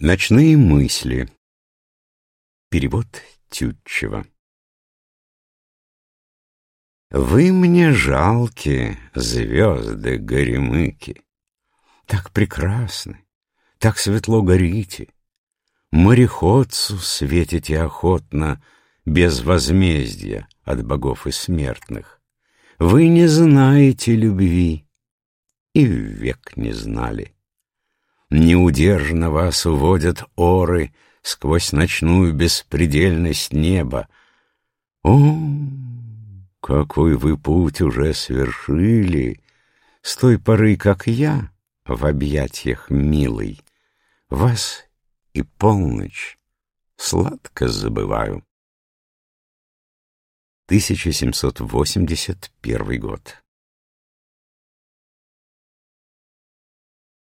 Ночные мысли. Перевод Тютчева. Вы мне жалки, звезды горемыки, Так прекрасны, так светло горите, Мореходцу светите охотно, Без возмездия от богов и смертных. Вы не знаете любви и век не знали. Неудержно вас уводят оры Сквозь ночную беспредельность неба. О, какой вы путь уже свершили С той поры, как я в объятиях милый, Вас и полночь сладко забываю. 1781 год